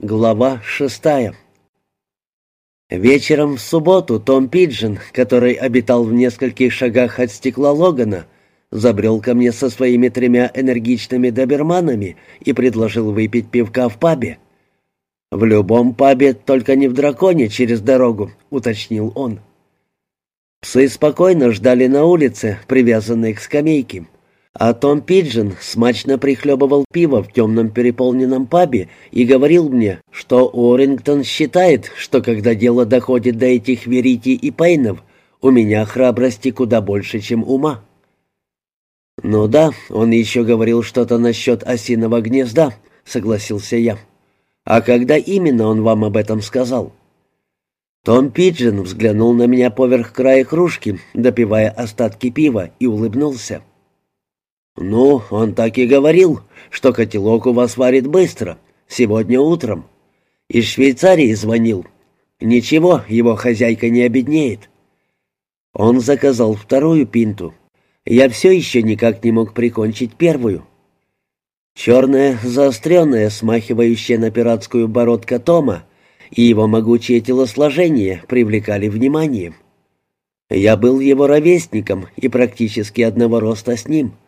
Глава шестая Вечером в субботу Том Пиджин, который обитал в нескольких шагах от стекла Логана, забрел ко мне со своими тремя энергичными доберманами и предложил выпить пивка в пабе. «В любом пабе, только не в драконе через дорогу», — уточнил он. Псы спокойно ждали на улице, привязанные к скамейке. А Том Пиджин смачно прихлебывал пиво в темном переполненном пабе и говорил мне, что Уоррингтон считает, что когда дело доходит до этих Верити и Пейнов, у меня храбрости куда больше, чем ума. «Ну да, он еще говорил что-то насчет осиного гнезда», — согласился я. «А когда именно он вам об этом сказал?» Том Пиджин взглянул на меня поверх края кружки, допивая остатки пива, и улыбнулся. «Ну, он так и говорил, что котелок у вас варит быстро, сегодня утром. Из Швейцарии звонил. Ничего, его хозяйка не обеднеет». Он заказал вторую пинту. Я все еще никак не мог прикончить первую. Черная, заостренная, смахивающая на пиратскую бородка Тома и его могучее телосложение привлекали внимание. Я был его ровесником и практически одного роста с ним —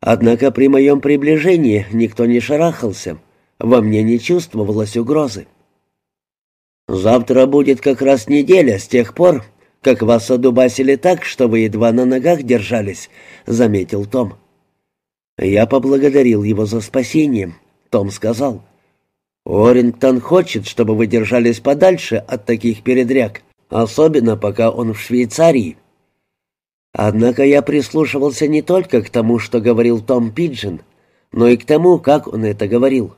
Однако при моем приближении никто не шарахался, во мне не чувствовалось угрозы. «Завтра будет как раз неделя с тех пор, как вас одубасили так, что вы едва на ногах держались», — заметил Том. Я поблагодарил его за спасение. Том сказал, «Орингтон хочет, чтобы вы держались подальше от таких передряг, особенно пока он в Швейцарии». Однако я прислушивался не только к тому, что говорил Том Пиджин, но и к тому, как он это говорил.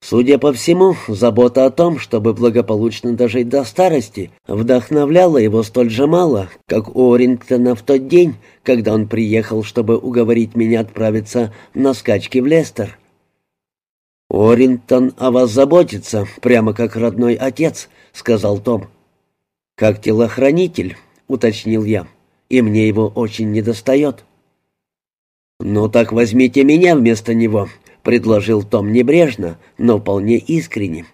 Судя по всему, забота о том, чтобы благополучно дожить до старости, вдохновляла его столь же мало, как у Орингтона в тот день, когда он приехал, чтобы уговорить меня отправиться на скачки в Лестер. «Орингтон о вас заботится, прямо как родной отец», — сказал Том. «Как телохранитель», — уточнил я и мне его очень недостает». «Ну так возьмите меня вместо него», — предложил Том небрежно, но вполне искренне.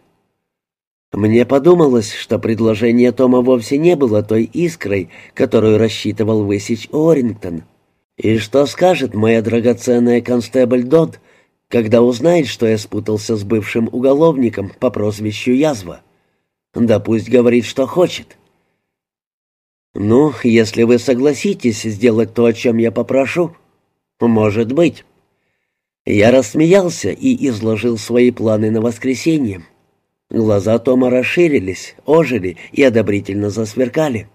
Мне подумалось, что предложение Тома вовсе не было той искрой, которую рассчитывал высечь Орингтон. И что скажет моя драгоценная констебль Дод, когда узнает, что я спутался с бывшим уголовником по прозвищу Язва? Да пусть говорит, что хочет. «Ну, если вы согласитесь сделать то, о чем я попрошу, может быть». Я рассмеялся и изложил свои планы на воскресенье. Глаза Тома расширились, ожили и одобрительно засверкали.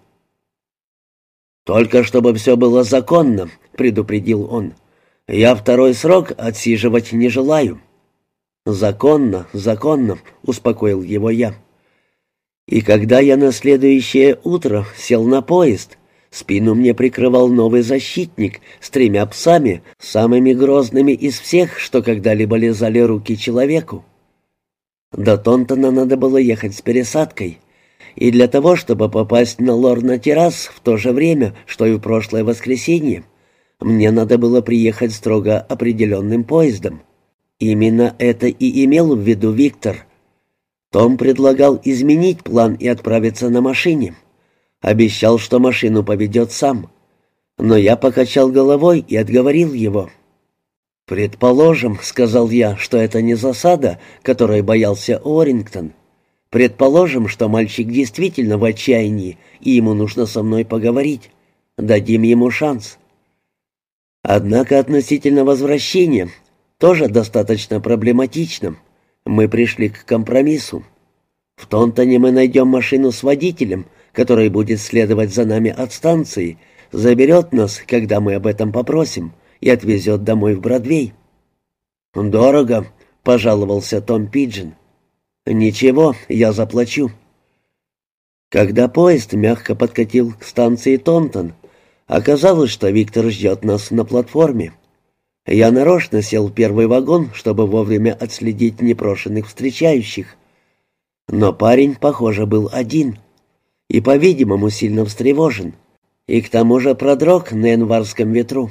«Только чтобы все было законно», — предупредил он. «Я второй срок отсиживать не желаю». «Законно, законно», — успокоил его я. И когда я на следующее утро сел на поезд, спину мне прикрывал новый защитник с тремя псами, самыми грозными из всех, что когда-либо лизали руки человеку. До Тонтона надо было ехать с пересадкой, и для того, чтобы попасть на Лорна-террас в то же время, что и в прошлое воскресенье, мне надо было приехать строго определенным поездом. Именно это и имел в виду Виктор — том предлагал изменить план и отправиться на машине. Обещал, что машину поведет сам. Но я покачал головой и отговорил его. «Предположим, — сказал я, — что это не засада, которой боялся Орингтон. Предположим, что мальчик действительно в отчаянии, и ему нужно со мной поговорить. Дадим ему шанс». Однако относительно возвращения тоже достаточно проблематично. Мы пришли к компромиссу. В Тонтоне мы найдем машину с водителем, который будет следовать за нами от станции, заберет нас, когда мы об этом попросим, и отвезет домой в Бродвей. «Дорого», — пожаловался Том Пиджин. «Ничего, я заплачу». Когда поезд мягко подкатил к станции Тонтон, оказалось, что Виктор ждет нас на платформе. Я нарочно сел в первый вагон, чтобы вовремя отследить непрошенных встречающих. Но парень, похоже, был один и, по-видимому, сильно встревожен. И к тому же продрог на январском ветру.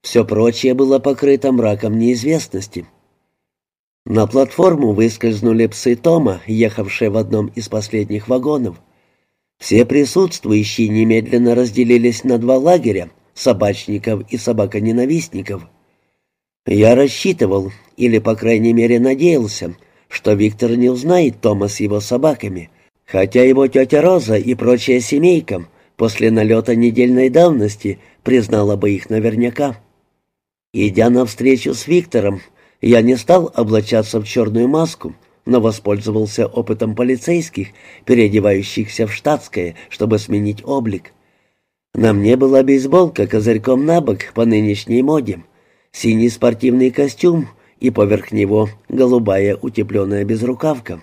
Все прочее было покрыто мраком неизвестности. На платформу выскользнули псы Тома, ехавшие в одном из последних вагонов. Все присутствующие немедленно разделились на два лагеря — собачников и собаконенавистников. Я рассчитывал, или, по крайней мере, надеялся, что Виктор не узнает Тома с его собаками, хотя его тетя Роза и прочая семейка после налета недельной давности признала бы их наверняка. Идя навстречу с Виктором, я не стал облачаться в черную маску, но воспользовался опытом полицейских, переодевающихся в штатское, чтобы сменить облик. На мне была бейсболка козырьком на бок по нынешней моде, синий спортивный костюм и поверх него голубая утепленная безрукавка.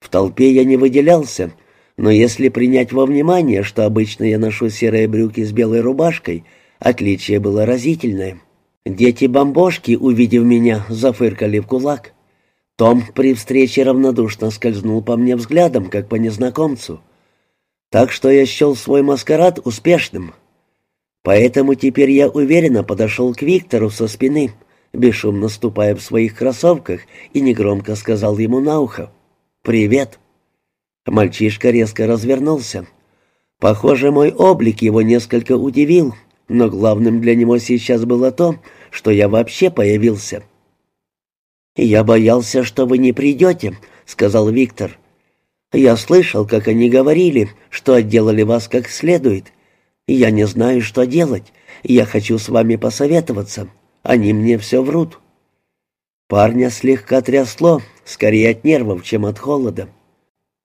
В толпе я не выделялся, но если принять во внимание, что обычно я ношу серые брюки с белой рубашкой, отличие было разительное. Дети-бомбошки, увидев меня, зафыркали в кулак. Том при встрече равнодушно скользнул по мне взглядом, как по незнакомцу. Так что я счел свой маскарад успешным. Поэтому теперь я уверенно подошел к Виктору со спины, бесшумно ступая в своих кроссовках, и негромко сказал ему на ухо «Привет». Мальчишка резко развернулся. Похоже, мой облик его несколько удивил, но главным для него сейчас было то, что я вообще появился. «Я боялся, что вы не придете», — сказал Виктор. «Я слышал, как они говорили, что отделали вас как следует. Я не знаю, что делать. Я хочу с вами посоветоваться. Они мне все врут». Парня слегка трясло, скорее от нервов, чем от холода.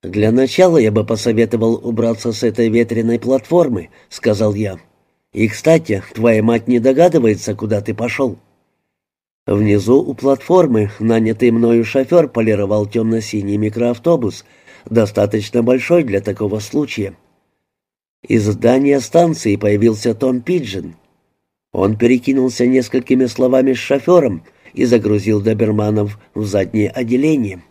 «Для начала я бы посоветовал убраться с этой ветреной платформы», — сказал я. И, кстати, твоя мать не догадывается, куда ты пошел». Внизу у платформы нанятый мною шофер полировал темно-синий микроавтобус, достаточно большой для такого случая. Из здания станции появился Том Пиджин. Он перекинулся несколькими словами с шофером и загрузил доберманов в заднее отделение.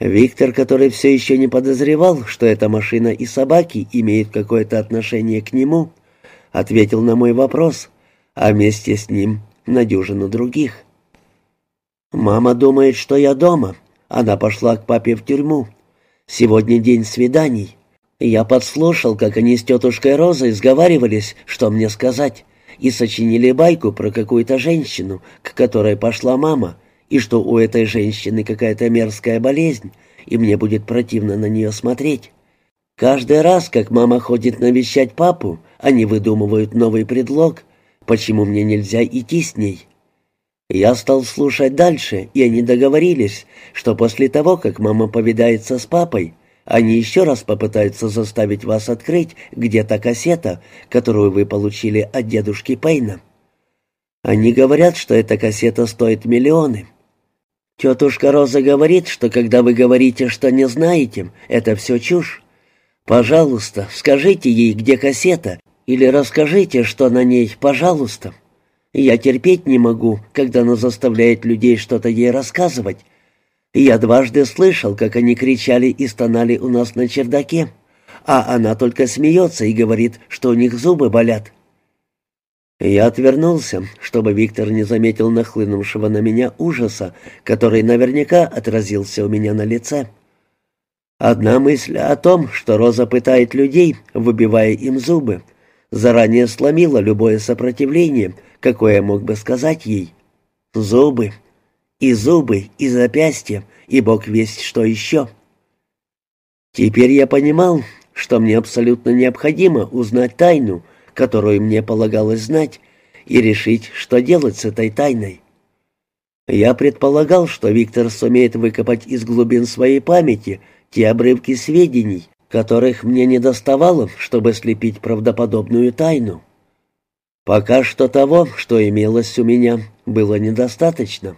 Виктор, который все еще не подозревал, что эта машина и собаки имеют какое-то отношение к нему, — ответил на мой вопрос, а вместе с ним на дюжину других. «Мама думает, что я дома. Она пошла к папе в тюрьму. Сегодня день свиданий. Я подслушал, как они с тетушкой Розой сговаривались, что мне сказать, и сочинили байку про какую-то женщину, к которой пошла мама, и что у этой женщины какая-то мерзкая болезнь, и мне будет противно на нее смотреть. Каждый раз, как мама ходит навещать папу, они выдумывают новый предлог, почему мне нельзя идти с ней. Я стал слушать дальше, и они договорились, что после того, как мама повидается с папой, они еще раз попытаются заставить вас открыть где-то кассета, которую вы получили от дедушки Пейна. Они говорят, что эта кассета стоит миллионы. Тетушка Роза говорит, что когда вы говорите, что не знаете, это все чушь. «Пожалуйста, скажите ей, где кассета, или расскажите, что на ней, пожалуйста. Я терпеть не могу, когда она заставляет людей что-то ей рассказывать. Я дважды слышал, как они кричали и стонали у нас на чердаке, а она только смеется и говорит, что у них зубы болят». Я отвернулся, чтобы Виктор не заметил нахлынувшего на меня ужаса, который наверняка отразился у меня на лице. Одна мысль о том, что Роза пытает людей, выбивая им зубы, заранее сломила любое сопротивление, какое я мог бы сказать ей. Зубы. И зубы, и запястья, и бог весть что еще. Теперь я понимал, что мне абсолютно необходимо узнать тайну, которую мне полагалось знать, и решить, что делать с этой тайной. Я предполагал, что Виктор сумеет выкопать из глубин своей памяти – те обрывки сведений, которых мне не доставало, чтобы слепить правдоподобную тайну. Пока что того, что имелось у меня, было недостаточно.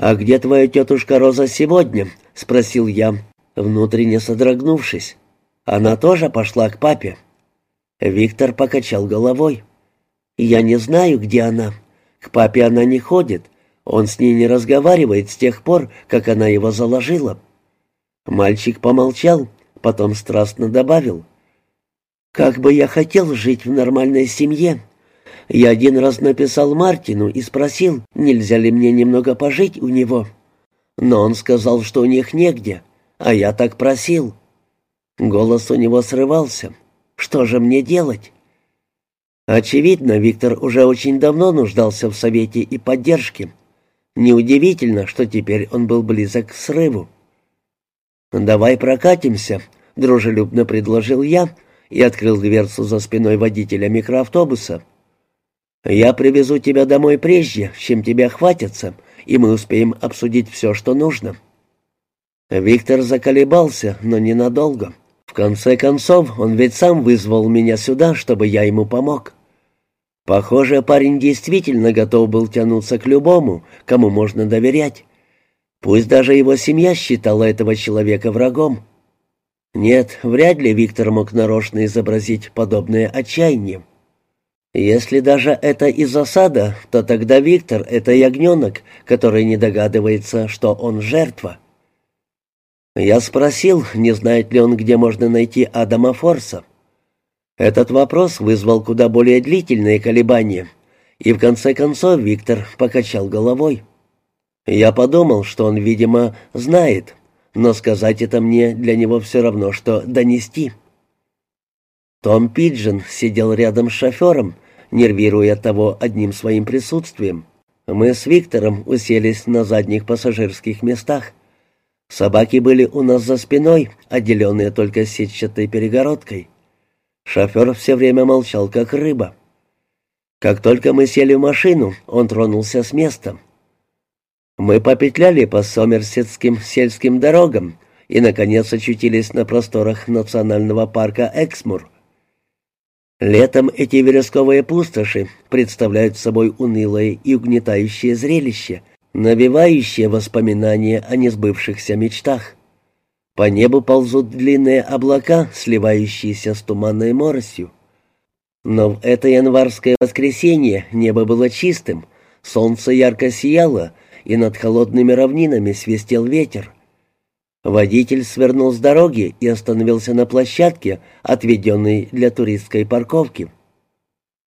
«А где твоя тетушка Роза сегодня?» — спросил я, внутренне содрогнувшись. «Она тоже пошла к папе?» Виктор покачал головой. «Я не знаю, где она. К папе она не ходит. Он с ней не разговаривает с тех пор, как она его заложила. Мальчик помолчал, потом страстно добавил. «Как бы я хотел жить в нормальной семье, Я один раз написал Мартину и спросил, нельзя ли мне немного пожить у него. Но он сказал, что у них негде, а я так просил. Голос у него срывался. Что же мне делать? Очевидно, Виктор уже очень давно нуждался в совете и поддержке. Неудивительно, что теперь он был близок к срыву. «Давай прокатимся», — дружелюбно предложил я и открыл дверцу за спиной водителя микроавтобуса. «Я привезу тебя домой прежде, чем тебя хватится, и мы успеем обсудить все, что нужно». Виктор заколебался, но ненадолго. В конце концов, он ведь сам вызвал меня сюда, чтобы я ему помог. Похоже, парень действительно готов был тянуться к любому, кому можно доверять. Пусть даже его семья считала этого человека врагом. Нет, вряд ли Виктор мог нарочно изобразить подобное отчаяние. Если даже это и засада, то тогда Виктор — это ягненок, который не догадывается, что он жертва. Я спросил, не знает ли он, где можно найти Адама Форса. Этот вопрос вызвал куда более длительные колебания, и в конце концов Виктор покачал головой. Я подумал, что он, видимо, знает, но сказать это мне для него все равно, что донести. Том Пиджин сидел рядом с шофером, нервируя того одним своим присутствием. Мы с Виктором уселись на задних пассажирских местах. Собаки были у нас за спиной, отделенные только сетчатой перегородкой. Шофер все время молчал, как рыба. Как только мы сели в машину, он тронулся с места. Мы попетляли по сомерсетским сельским дорогам и, наконец, очутились на просторах национального парка Эксмур. Летом эти вересковые пустоши представляют собой унылое и угнетающее зрелище, навевающее воспоминания о несбывшихся мечтах. По небу ползут длинные облака, сливающиеся с туманной моросью. Но в это январское воскресенье небо было чистым, солнце ярко сияло, и над холодными равнинами свистел ветер. Водитель свернул с дороги и остановился на площадке, отведенной для туристской парковки.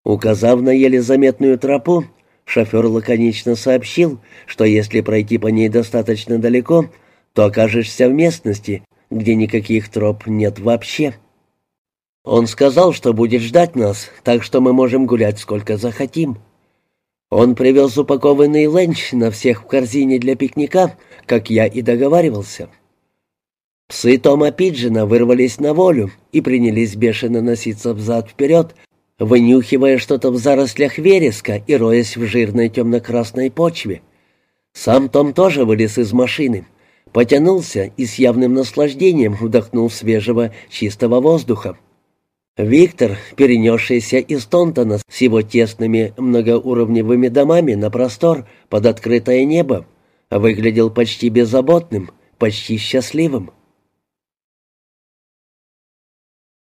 Указав на еле заметную тропу, шофер лаконично сообщил, что если пройти по ней достаточно далеко, то окажешься в местности, где никаких троп нет вообще. Он сказал, что будет ждать нас, так что мы можем гулять сколько захотим. Он привез упакованный ленч на всех в корзине для пикника, как я и договаривался. Псы Тома Пиджина вырвались на волю и принялись бешено носиться взад-вперед, вынюхивая что-то в зарослях вереска и роясь в жирной темно-красной почве. Сам Том тоже вылез из машины — потянулся и с явным наслаждением вдохнул свежего чистого воздуха. Виктор, перенесшийся из Тонтона с его тесными многоуровневыми домами на простор под открытое небо, выглядел почти беззаботным, почти счастливым.